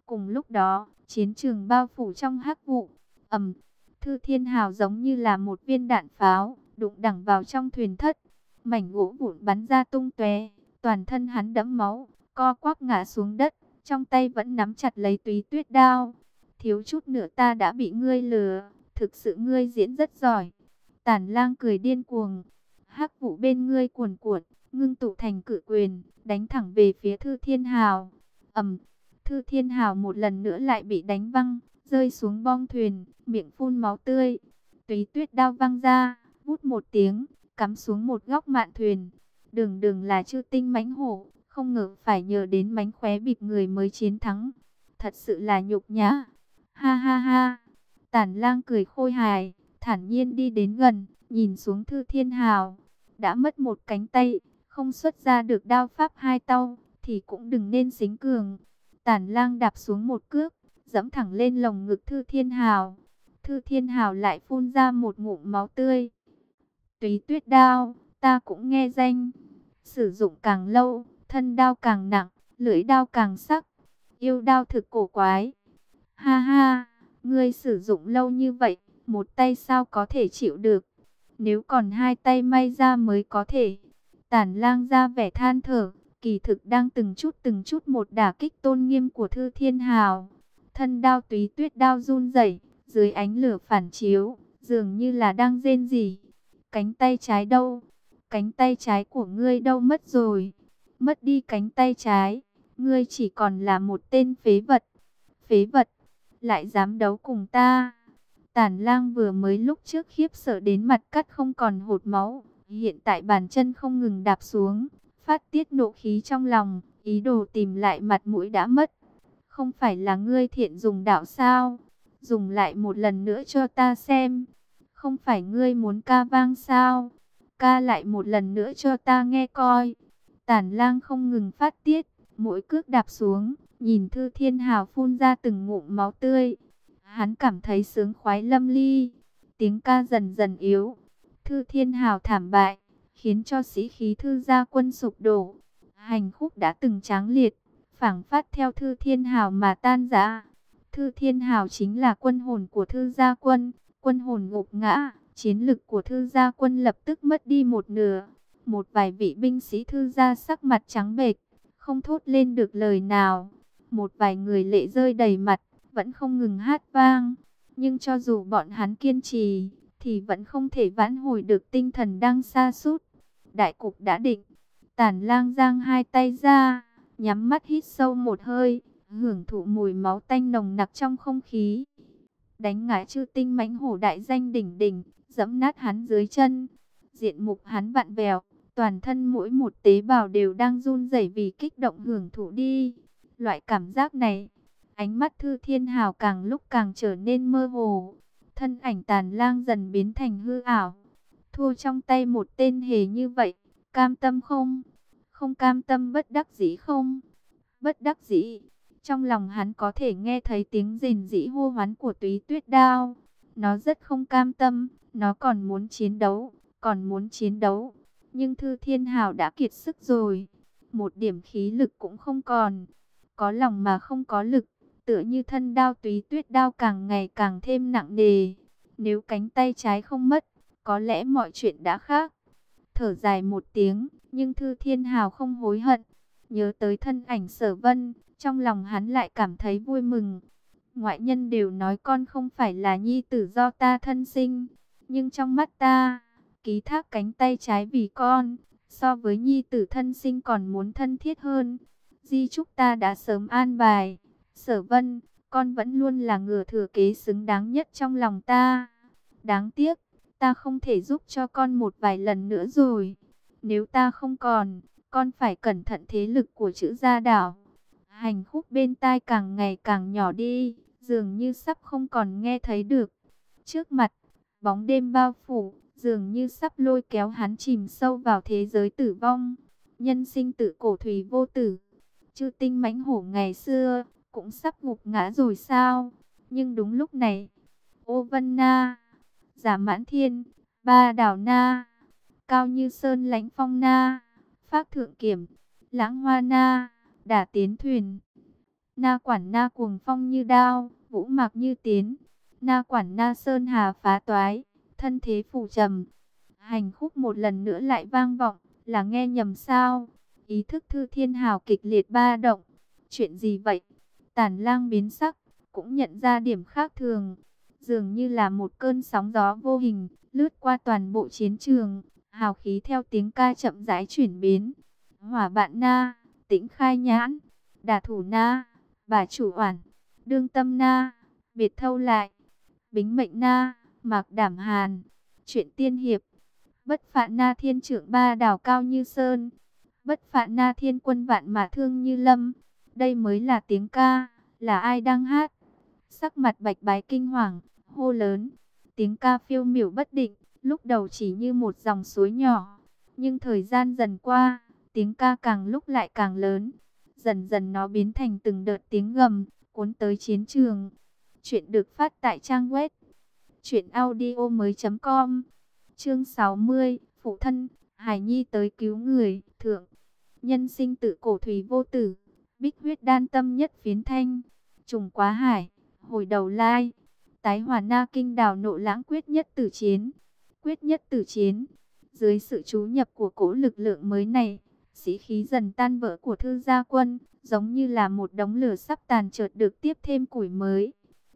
Cùng lúc đó, chiến trường bao phủ trong hắc vụ, ầm, thư thiên hào giống như là một viên đạn pháo, đụng đẳng vào trong thuyền thất. Mảnh gỗ vụn bắn ra tung tóe, toàn thân hắn đẫm máu, co quắp ngã xuống đất, trong tay vẫn nắm chặt lấy túy tuyết đao. Thiếu chút nữa ta đã bị ngươi lừa, thực sự ngươi diễn rất giỏi. Tản lang cười điên cuồng, hắc vụ bên ngươi cuồn cuộn, ngưng tụ thành cự quyền, đánh thẳng về phía Thư Thiên Hào. ầm, Thư Thiên Hào một lần nữa lại bị đánh văng, rơi xuống bong thuyền, miệng phun máu tươi. Túy tuyết đao văng ra, vút một tiếng, cắm xuống một góc mạn thuyền. Đường đường là chư tinh mãnh hổ, không ngờ phải nhờ đến mánh khóe bịp người mới chiến thắng. Thật sự là nhục nhã. Ha ha ha. Tản lang cười khôi hài, thản nhiên đi đến gần, nhìn xuống Thư Thiên Hào. Đã mất một cánh tay, không xuất ra được đao pháp hai tâu, thì cũng đừng nên xính cường. Tản lang đạp xuống một cước, dẫm thẳng lên lồng ngực Thư Thiên Hào. Thư Thiên Hào lại phun ra một ngụm máu tươi. Túy tuyết đao, ta cũng nghe danh. Sử dụng càng lâu, thân đao càng nặng, lưỡi đao càng sắc. Yêu đao thực cổ quái. Ha ha, ngươi sử dụng lâu như vậy, một tay sao có thể chịu được. Nếu còn hai tay may ra mới có thể. Tản lang ra vẻ than thở, kỳ thực đang từng chút từng chút một đả kích tôn nghiêm của Thư Thiên Hào. Thân đao túy tuyết đao run rẩy dưới ánh lửa phản chiếu, dường như là đang rên gì. Cánh tay trái đâu? Cánh tay trái của ngươi đâu mất rồi? Mất đi cánh tay trái, ngươi chỉ còn là một tên phế vật. Phế vật, lại dám đấu cùng ta. Tản lang vừa mới lúc trước khiếp sợ đến mặt cắt không còn hột máu, hiện tại bàn chân không ngừng đạp xuống, phát tiết nộ khí trong lòng, ý đồ tìm lại mặt mũi đã mất. Không phải là ngươi thiện dùng đạo sao? Dùng lại một lần nữa cho ta xem. Không phải ngươi muốn ca vang sao? Ca lại một lần nữa cho ta nghe coi. Tản lang không ngừng phát tiết, mỗi cước đạp xuống, nhìn Thư Thiên Hào phun ra từng ngụm máu tươi. Hắn cảm thấy sướng khoái lâm ly, tiếng ca dần dần yếu. Thư Thiên Hào thảm bại, khiến cho sĩ khí thư gia quân sụp đổ. Hành khúc đã từng tráng liệt, phảng phát theo Thư Thiên Hào mà tan rã. Thư Thiên Hào chính là quân hồn của Thư gia quân, quân hồn ngục ngã, chiến lực của Thư gia quân lập tức mất đi một nửa. Một vài vị binh sĩ Thư gia sắc mặt trắng bệch, không thốt lên được lời nào. Một vài người lệ rơi đầy mặt, vẫn không ngừng hát vang. Nhưng cho dù bọn hắn kiên trì, thì vẫn không thể vãn hồi được tinh thần đang xa sút Đại cục đã định, tản lang giang hai tay ra, nhắm mắt hít sâu một hơi, hưởng thụ mùi máu tanh nồng nặc trong không khí. Đánh ngã chư tinh mãnh hổ đại danh đỉnh đỉnh, dẫm nát hắn dưới chân. Diện mục hắn vặn vẹo, toàn thân mỗi một tế bào đều đang run rẩy vì kích động hưởng thụ đi. Loại cảm giác này, ánh mắt Thư Thiên Hào càng lúc càng trở nên mơ hồ. Thân ảnh tàn lang dần biến thành hư ảo. Thua trong tay một tên hề như vậy, cam tâm không? Không cam tâm bất đắc dĩ không? Bất đắc dĩ. Trong lòng hắn có thể nghe thấy tiếng rền rĩ hô hoán của túy tuyết đao. Nó rất không cam tâm, nó còn muốn chiến đấu, còn muốn chiến đấu. Nhưng Thư Thiên Hào đã kiệt sức rồi, một điểm khí lực cũng không còn. Có lòng mà không có lực, tựa như thân đao túy tuyết đao càng ngày càng thêm nặng nề. Nếu cánh tay trái không mất, có lẽ mọi chuyện đã khác. Thở dài một tiếng, nhưng Thư Thiên Hào không hối hận. Nhớ tới thân ảnh sở vân, trong lòng hắn lại cảm thấy vui mừng. Ngoại nhân đều nói con không phải là nhi tử do ta thân sinh, nhưng trong mắt ta, ký thác cánh tay trái vì con, so với nhi tử thân sinh còn muốn thân thiết hơn. Di chúc ta đã sớm an bài, sở vân, con vẫn luôn là ngừa thừa kế xứng đáng nhất trong lòng ta. Đáng tiếc, ta không thể giúp cho con một vài lần nữa rồi. Nếu ta không còn, con phải cẩn thận thế lực của chữ gia đảo. Hành khúc bên tai càng ngày càng nhỏ đi, dường như sắp không còn nghe thấy được. Trước mặt, bóng đêm bao phủ, dường như sắp lôi kéo hắn chìm sâu vào thế giới tử vong. Nhân sinh tử cổ thủy vô tử. Chư tinh mãnh hổ ngày xưa, cũng sắp ngục ngã rồi sao? Nhưng đúng lúc này, ô vân na, giả mãn thiên, ba đảo na, cao như sơn lãnh phong na, phát thượng kiểm, lãng hoa na, đả tiến thuyền. Na quản na cuồng phong như đao, vũ mạc như tiến, na quản na sơn hà phá toái, thân thế phủ trầm. Hành khúc một lần nữa lại vang vọng, là nghe nhầm sao? Ý thức thư thiên hào kịch liệt ba động. Chuyện gì vậy? Tản lang biến sắc, cũng nhận ra điểm khác thường. Dường như là một cơn sóng gió vô hình, lướt qua toàn bộ chiến trường. Hào khí theo tiếng ca chậm rãi chuyển biến. Hỏa bạn na, tĩnh khai nhãn, đà thủ na, bà chủ oản, đương tâm na, biệt thâu lại, bính mệnh na, mạc đảm hàn, chuyện tiên hiệp, bất phạn na thiên trưởng ba đảo cao như sơn, bất phạn na thiên quân vạn mà thương như lâm, đây mới là tiếng ca, là ai đang hát, sắc mặt bạch bái kinh hoàng, hô lớn, tiếng ca phiêu miểu bất định, lúc đầu chỉ như một dòng suối nhỏ, nhưng thời gian dần qua, tiếng ca càng lúc lại càng lớn, dần dần nó biến thành từng đợt tiếng gầm, cuốn tới chiến trường. Chuyện được phát tại trang web audio mới com Chương 60, phụ thân, Hải Nhi tới cứu người, thượng. Nhân sinh tự cổ thủy vô tử, bích huyết đan tâm nhất phiến thanh, trùng quá hải, hồi đầu lai. Tái hòa na kinh đào nộ lãng quyết nhất tử chiến. Quyết nhất tử chiến. Dưới sự chú nhập của cổ lực lượng mới này, sĩ khí dần tan vỡ của thư gia quân, giống như là một đống lửa sắp tàn chợt được tiếp thêm củi mới,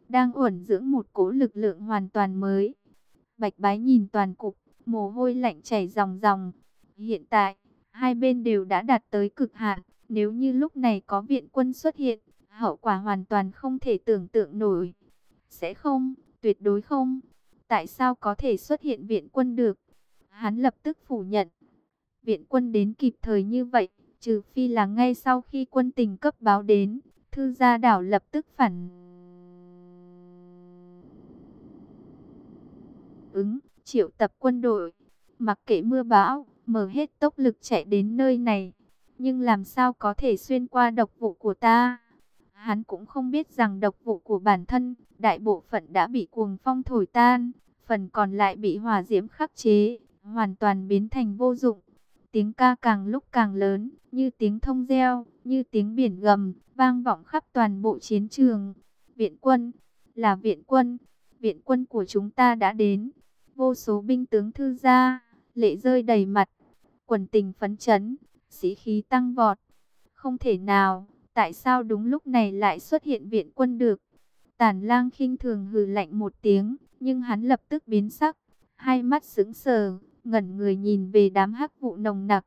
đang uẩn dưỡng một cỗ lực lượng hoàn toàn mới. Bạch bái nhìn toàn cục, mồ hôi lạnh chảy ròng ròng. Hiện tại, hai bên đều đã đạt tới cực hạn, nếu như lúc này có viện quân xuất hiện, hậu quả hoàn toàn không thể tưởng tượng nổi. Sẽ không, tuyệt đối không. Tại sao có thể xuất hiện viện quân được? Hắn lập tức phủ nhận viện quân đến kịp thời như vậy, trừ phi là ngay sau khi quân tình cấp báo đến, thư gia đảo lập tức phản ứng, triệu tập quân đội, mặc kệ mưa bão, mở hết tốc lực chạy đến nơi này, nhưng làm sao có thể xuyên qua độc vụ của ta? Hắn cũng không biết rằng độc vụ của bản thân, đại bộ phận đã bị cuồng phong thổi tan, phần còn lại bị hỏa diễm khắc chế, hoàn toàn biến thành vô dụng. Tiếng ca càng lúc càng lớn, như tiếng thông reo, như tiếng biển gầm, vang vọng khắp toàn bộ chiến trường. Viện quân, là viện quân, viện quân của chúng ta đã đến. Vô số binh tướng thư gia, lệ rơi đầy mặt, quần tình phấn chấn, sĩ khí tăng vọt. Không thể nào, tại sao đúng lúc này lại xuất hiện viện quân được? Tản lang khinh thường hừ lạnh một tiếng, nhưng hắn lập tức biến sắc, hai mắt sững sờ, ngẩn người nhìn về đám hắc vụ nồng nặc.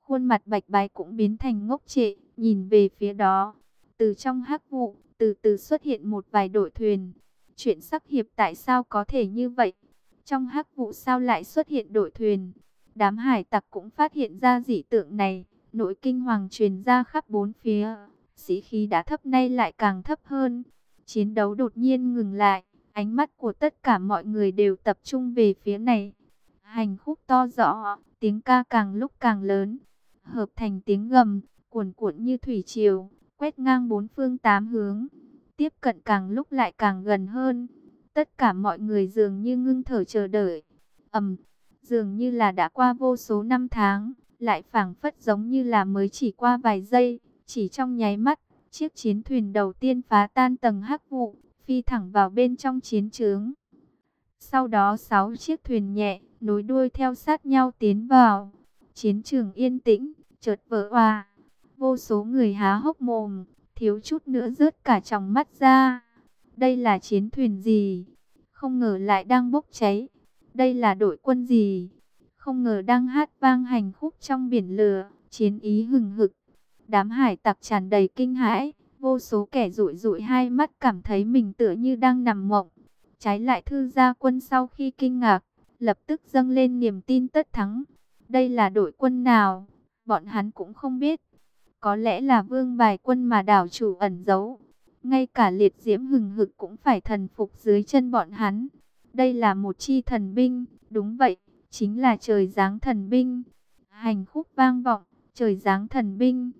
Khuôn mặt bạch bái cũng biến thành ngốc trệ, nhìn về phía đó. Từ trong hắc vụ, từ từ xuất hiện một vài đội thuyền. Chuyện sắc hiệp tại sao có thể như vậy? Trong hắc vụ sao lại xuất hiện đội thuyền? Đám hải tặc cũng phát hiện ra dị tượng này. Nội kinh hoàng truyền ra khắp bốn phía. Sĩ khí đã thấp nay lại càng thấp hơn. Chiến đấu đột nhiên ngừng lại. Ánh mắt của tất cả mọi người đều tập trung về phía này. Hành khúc to rõ, tiếng ca càng lúc càng lớn, hợp thành tiếng gầm, cuồn cuộn như thủy triều, quét ngang bốn phương tám hướng, tiếp cận càng lúc lại càng gần hơn. Tất cả mọi người dường như ngưng thở chờ đợi. Ầm, dường như là đã qua vô số năm tháng, lại phảng phất giống như là mới chỉ qua vài giây, chỉ trong nháy mắt, chiếc chiến thuyền đầu tiên phá tan tầng hắc vụ, phi thẳng vào bên trong chiến trướng. Sau đó sáu chiếc thuyền nhẹ, nối đuôi theo sát nhau tiến vào. Chiến trường yên tĩnh, chợt vỡ hòa. Vô số người há hốc mồm, thiếu chút nữa rớt cả tròng mắt ra. Đây là chiến thuyền gì? Không ngờ lại đang bốc cháy. Đây là đội quân gì? Không ngờ đang hát vang hành khúc trong biển lửa, chiến ý hừng hực. Đám hải tặc tràn đầy kinh hãi, vô số kẻ rụi rụi hai mắt cảm thấy mình tựa như đang nằm mộng. Trái lại thư gia quân sau khi kinh ngạc, lập tức dâng lên niềm tin tất thắng. Đây là đội quân nào? Bọn hắn cũng không biết. Có lẽ là vương bài quân mà đảo chủ ẩn giấu. Ngay cả liệt diễm hừng hực cũng phải thần phục dưới chân bọn hắn. Đây là một chi thần binh, đúng vậy, chính là trời giáng thần binh. Hành khúc vang vọng, trời giáng thần binh.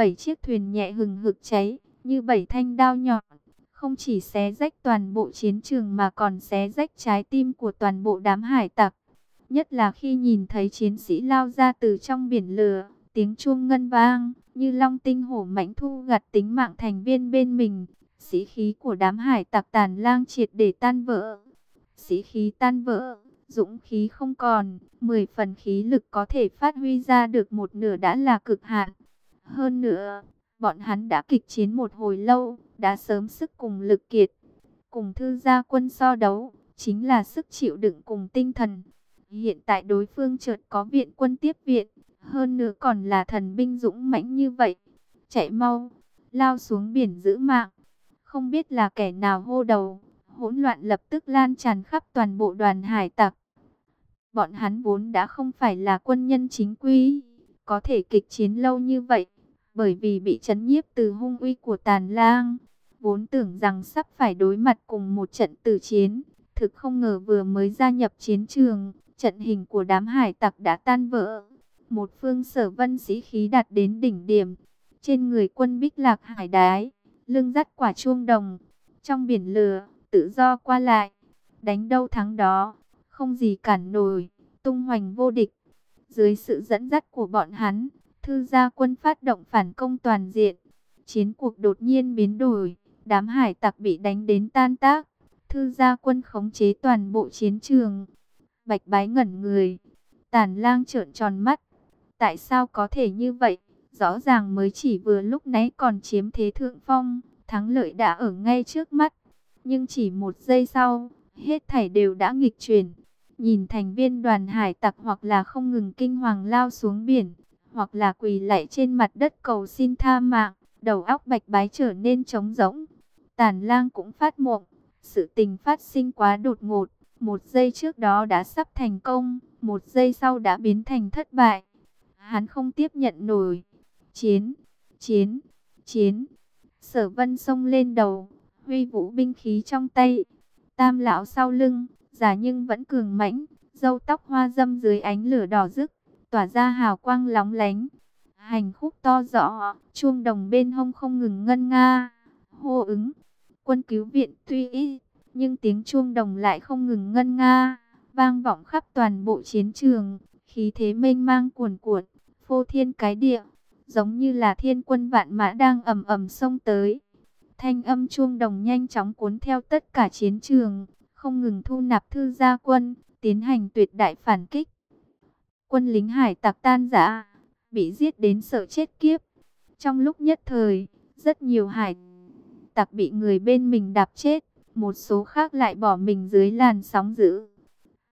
Bảy chiếc thuyền nhẹ hừng hực cháy, như bảy thanh đao nhọn. Không chỉ xé rách toàn bộ chiến trường mà còn xé rách trái tim của toàn bộ đám hải tặc. Nhất là khi nhìn thấy chiến sĩ lao ra từ trong biển lửa, tiếng chuông ngân vang, như long tinh hổ mãnh thu gặt tính mạng thành viên bên mình. Sĩ khí của đám hải tặc tàn lang triệt để tan vỡ. Sĩ khí tan vỡ, dũng khí không còn, 10 phần khí lực có thể phát huy ra được một nửa đã là cực hạn. Hơn nữa, bọn hắn đã kịch chiến một hồi lâu, đã sớm sức cùng lực kiệt. Cùng thư gia quân so đấu, chính là sức chịu đựng cùng tinh thần. Hiện tại đối phương chợt có viện quân tiếp viện, hơn nữa còn là thần binh dũng mãnh như vậy. Chạy mau, lao xuống biển giữ mạng. Không biết là kẻ nào hô đầu, hỗn loạn lập tức lan tràn khắp toàn bộ đoàn hải tặc. Bọn hắn vốn đã không phải là quân nhân chính quy, có thể kịch chiến lâu như vậy, bởi vì bị chấn nhiếp từ hung uy của tàn lang. Vốn tưởng rằng sắp phải đối mặt cùng một trận tử chiến, thực không ngờ vừa mới gia nhập chiến trường, trận hình của đám hải tặc đã tan vỡ. Một phương sở vân sĩ khí đạt đến đỉnh điểm, trên người quân bích lạc hải đái, lưng dắt quả chuông đồng, trong biển lửa, tự do qua lại, đánh đâu thắng đó, không gì cản nổi, tung hoành vô địch. Dưới sự dẫn dắt của bọn hắn, thư gia quân phát động phản công toàn diện, chiến cuộc đột nhiên biến đổi, đám hải tặc bị đánh đến tan tác, thư gia quân khống chế toàn bộ chiến trường. Bạch bái ngẩn người, tàn lang trợn tròn mắt, tại sao có thể như vậy? Rõ ràng mới chỉ vừa lúc nãy còn chiếm thế thượng phong, thắng lợi đã ở ngay trước mắt. Nhưng chỉ một giây sau, hết thảy đều đã nghịch chuyển. Nhìn thành viên đoàn hải tặc hoặc là không ngừng kinh hoàng lao xuống biển, hoặc là quỳ lạy trên mặt đất cầu xin tha mạng, đầu óc bạch bái trở nên trống rỗng. Tàn lang cũng phát mộng, sự tình phát sinh quá đột ngột, một giây trước đó đã sắp thành công, một giây sau đã biến thành thất bại. Hắn không tiếp nhận nổi. Chiến, chiến, chiến. Sở vân sông lên đầu, huy vũ binh khí trong tay. Tam lão sau lưng, già nhưng vẫn cường mãnh, râu tóc hoa dâm dưới ánh lửa đỏ rực, tỏa ra hào quang lóng lánh. Hành khúc to rõ, chuông đồng bên hông không ngừng ngân nga, hô ứng. Quân cứu viện tuy ít, nhưng tiếng chuông đồng lại không ngừng ngân nga, vang vọng khắp toàn bộ chiến trường, khí thế mênh mang cuồn cuộn, phô thiên cái địa, giống như là thiên quân vạn mã đang ầm ầm xông tới. Thanh âm chuông đồng nhanh chóng cuốn theo tất cả chiến trường, không ngừng thu nạp thư gia quân, tiến hành tuyệt đại phản kích. Quân lính hải tặc tan rã, bị giết đến sợ chết kiếp. Trong lúc nhất thời, rất nhiều hải tặc bị người bên mình đạp chết, một số khác lại bỏ mình dưới làn sóng dữ.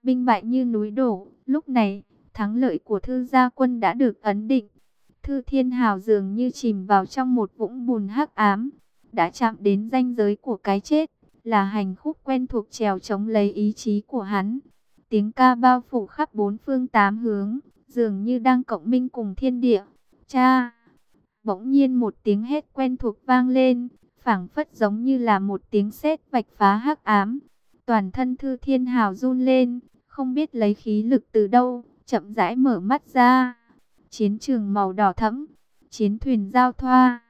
Binh bại như núi đổ, lúc này, thắng lợi của thư gia quân đã được ấn định. Thư Thiên Hào dường như chìm vào trong một vũng bùn hắc ám, đã chạm đến ranh giới của cái chết, là hành khúc quen thuộc trèo chống lấy ý chí của hắn. Tiếng ca bao phủ khắp bốn phương tám hướng, dường như đang cộng minh cùng thiên địa. Cha! Bỗng nhiên một tiếng hét quen thuộc vang lên, phảng phất giống như là một tiếng sét vạch phá hắc ám. Toàn thân Thư Thiên Hào run lên, không biết lấy khí lực từ đâu, chậm rãi mở mắt ra. Chiến trường màu đỏ thẫm, chiến thuyền giao thoa,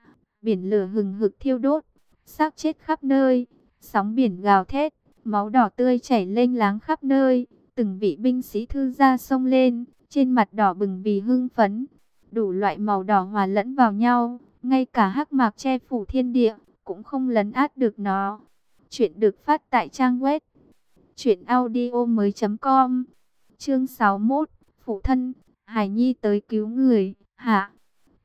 biển lửa hừng hực thiêu đốt, xác chết khắp nơi, sóng biển gào thét, máu đỏ tươi chảy lênh láng khắp nơi, từng vị binh sĩ thư ra sông lên, trên mặt đỏ bừng vì hưng phấn, đủ loại màu đỏ hòa lẫn vào nhau, ngay cả hắc mạc che phủ thiên địa, cũng không lấn át được nó. Chuyện được phát tại trang web truyệnaudiomoi.com. Chương 61, phụ thân, Hải Nhi tới cứu người, hạ.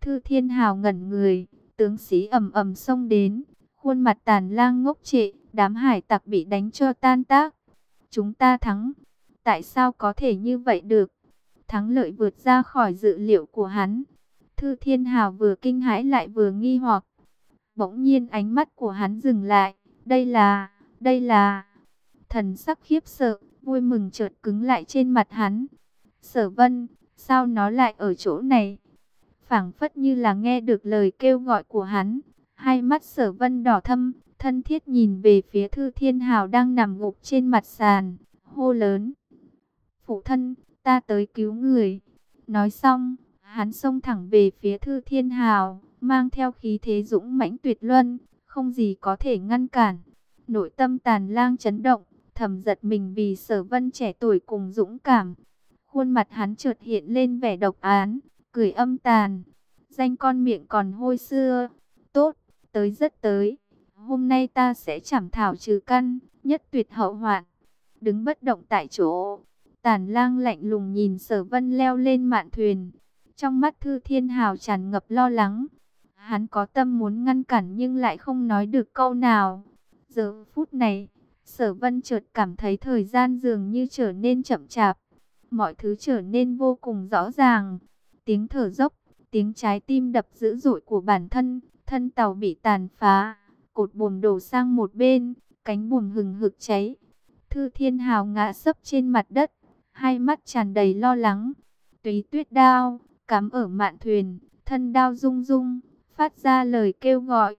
Thư Thiên Hào ngẩn người, tướng sĩ ầm ầm xông đến, khuôn mặt tàn lang ngốc trệ, đám hải tặc bị đánh cho tan tác. Chúng ta thắng. Tại sao có thể như vậy được? Thắng lợi vượt ra khỏi dự liệu của hắn. Thư Thiên Hào vừa kinh hãi lại vừa nghi hoặc. Bỗng nhiên ánh mắt của hắn dừng lại. Đây là, đây là... Thần sắc khiếp sợ, vui mừng chợt cứng lại trên mặt hắn. Sở vân, sao nó lại ở chỗ này? phảng phất như là nghe được lời kêu gọi của hắn. Hai mắt sở vân đỏ thâm, thân thiết nhìn về phía Thư Thiên Hào đang nằm gục trên mặt sàn, hô lớn. Phụ thân, ta tới cứu người. Nói xong, hắn xông thẳng về phía Thư Thiên Hào, mang theo khí thế dũng mãnh tuyệt luân, không gì có thể ngăn cản. Nội tâm tàn lang chấn động, thầm giật mình vì sở vân trẻ tuổi cùng dũng cảm. Khuôn mặt hắn chợt hiện lên vẻ độc án, cười âm tàn. Danh con miệng còn hôi xưa. Tốt, tới rất tới. Hôm nay ta sẽ chảm thảo trừ căn, nhất tuyệt hậu hoạn. Đứng bất động tại chỗ, tản lang lạnh lùng nhìn sở vân leo lên mạn thuyền. Trong mắt thư thiên hào tràn ngập lo lắng. Hắn có tâm muốn ngăn cản nhưng lại không nói được câu nào. Giờ phút này, sở vân chợt cảm thấy thời gian dường như trở nên chậm chạp. Mọi thứ trở nên vô cùng rõ ràng. Tiếng thở dốc, tiếng trái tim đập dữ dội của bản thân, thân tàu bị tàn phá, cột buồm đổ sang một bên, cánh buồm hừng hực cháy. Thư Thiên Hào ngã sấp trên mặt đất, hai mắt tràn đầy lo lắng. Túy tuyết đao, cắm ở mạn thuyền, thân đao rung rung, phát ra lời kêu gọi.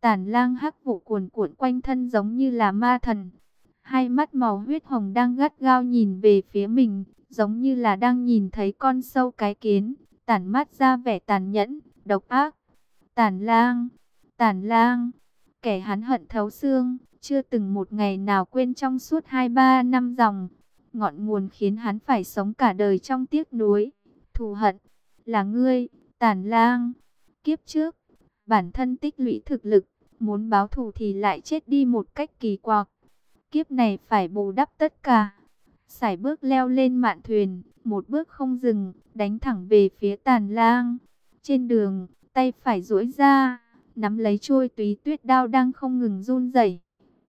Tản lang hắc vụ cuồn cuộn quanh thân giống như là ma thần. Hai mắt màu huyết hồng đang gắt gao nhìn về phía mình, giống như là đang nhìn thấy con sâu cái kiến tản mát ra vẻ tàn nhẫn, độc ác. Tản lang, Tản lang, kẻ hắn hận thấu xương, chưa từng một ngày nào quên trong suốt hai ba năm dòng. Ngọn nguồn khiến hắn phải sống cả đời trong tiếc nuối, thù hận, là ngươi, tàn lang. Kiếp trước, bản thân tích lũy thực lực, muốn báo thù thì lại chết đi một cách kỳ quặc. Kiếp này phải bù đắp tất cả. Sải bước leo lên mạn thuyền, một bước không dừng, đánh thẳng về phía tàn lang. Trên đường, tay phải duỗi ra, nắm lấy trôi túy tuyết đao đang không ngừng run rẩy.